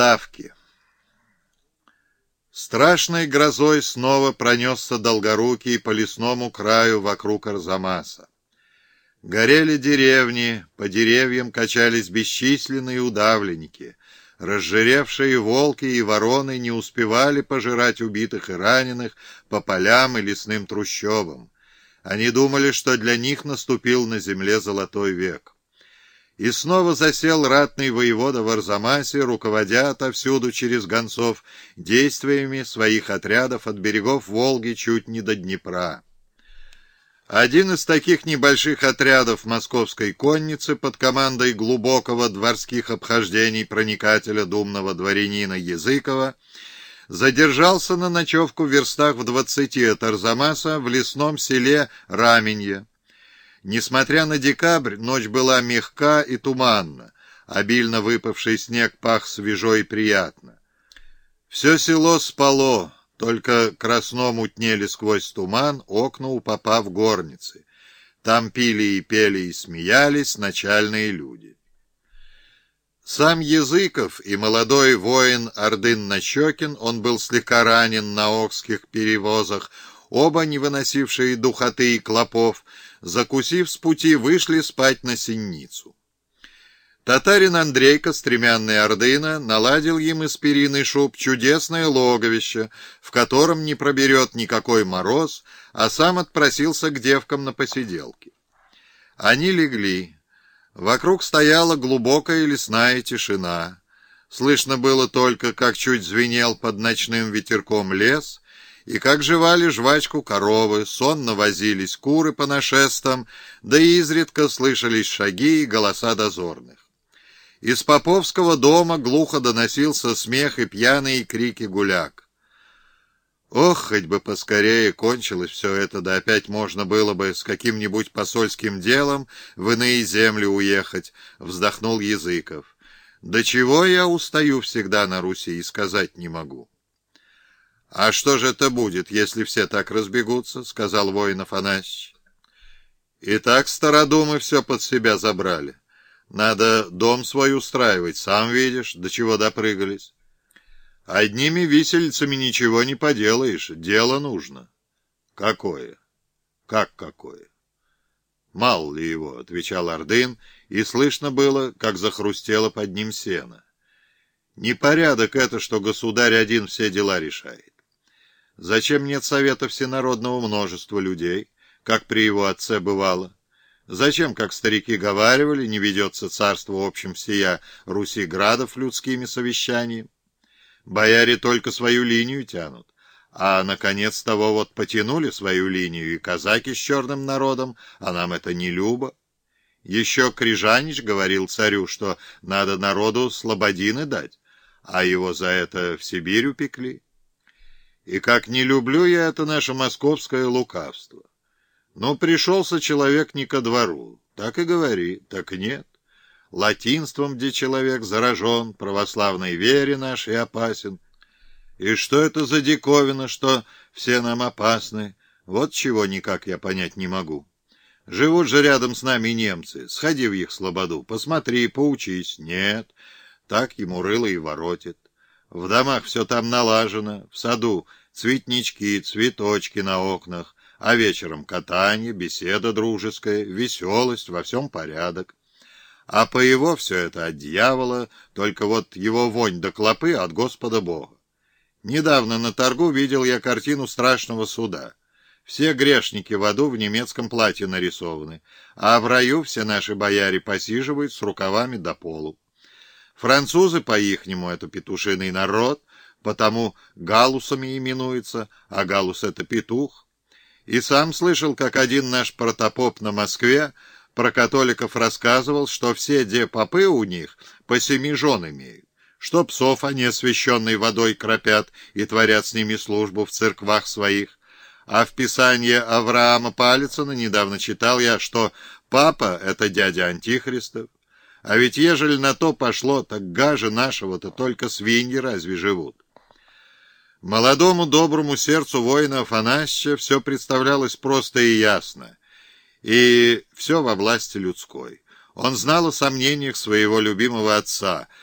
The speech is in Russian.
Ставки Страшной грозой снова пронесся долгорукий по лесному краю вокруг Арзамаса. Горели деревни, по деревьям качались бесчисленные удавленники. Разжиревшие волки и вороны не успевали пожирать убитых и раненых по полям и лесным трущобам. Они думали, что для них наступил на земле золотой век. И снова засел ратный воевода в Арзамасе, руководя отовсюду через гонцов действиями своих отрядов от берегов Волги чуть не до Днепра. Один из таких небольших отрядов московской конницы под командой глубокого дворских обхождений проникателя думного дворянина Языкова задержался на ночевку в верстах в двадцати от Арзамаса в лесном селе Раменье. Несмотря на декабрь, ночь была мягка и туманна. Обильно выпавший снег пах свежо и приятно. Все село спало, только красно мутнели сквозь туман окна у попа в горнице. Там пили и пели и смеялись начальные люди. Сам Языков и молодой воин Ордын Нащекин, он был слегка ранен на окских перевозах, оба не выносившие духоты и клопов, закусив с пути, вышли спать на синницу. Татарин Андрейка, стремянный Ордына, наладил им из перины шуб чудесное логовище, в котором не проберет никакой мороз, а сам отпросился к девкам на посиделки. Они легли. Вокруг стояла глубокая лесная тишина. Слышно было только, как чуть звенел под ночным ветерком лес, и как жевали жвачку коровы, сонно возились куры по нашестам, да и изредка слышались шаги и голоса дозорных. Из поповского дома глухо доносился смех и пьяные крики гуляк. Ох, хоть бы поскорее кончилось все это, да опять можно было бы с каким-нибудь посольским делом в иные земли уехать, вздохнул Языков. До чего я устаю всегда на Руси и сказать не могу. — А что же это будет, если все так разбегутся? — сказал воин Афанасьевич. — И так стародумы все под себя забрали. Надо дом свой устраивать, сам видишь, до чего допрыгались. Одними висельцами ничего не поделаешь, дело нужно. Какое? Как какое? Мало ли его, отвечал Ордын, и слышно было, как захрустело под ним сено. Непорядок это, что государь один все дела решает. Зачем нет совета всенародного множества людей, как при его отце бывало? Зачем, как старики говаривали, не ведется царство общим всея Руси градов людскими совещаниями? Бояре только свою линию тянут, а, наконец, того вот потянули свою линию и казаки с черным народом, а нам это не любо. Еще Крижанич говорил царю, что надо народу слободины дать, а его за это в Сибирь упекли. И как не люблю я это наше московское лукавство. Но пришелся человек не ко двору. Так и говори, так нет. Латинством, где человек заражен, православной вере нашей опасен. И что это за диковина, что все нам опасны? Вот чего никак я понять не могу. Живут же рядом с нами немцы. Сходи в их слободу, посмотри, поучись. Нет, так ему рыло и воротит. В домах все там налажено, в саду цветнички, цветочки на окнах, а вечером катание, беседа дружеская, веселость, во всем порядок. А по его все это от дьявола, только вот его вонь до клопы от Господа Бога. Недавно на торгу видел я картину страшного суда. Все грешники в аду в немецком платье нарисованы, а в раю все наши бояре посиживают с рукавами до полу. Французы по-ихнему это петушиный народ, потому галусами именуется, а галус — это петух. И сам слышал, как один наш протопоп на Москве про католиков рассказывал, что все де попы у них по семи жен имеют, что псов они освященной водой кропят и творят с ними службу в церквах своих. А в писании Авраама Палицына недавно читал я, что папа — это дядя Антихристов. А ведь ежели на то пошло, так гаже нашего-то только свиньи разве живут? Молодому доброму сердцу воина Афанасья все представлялось просто и ясно, и все во власти людской. Он знал о сомнениях своего любимого отца,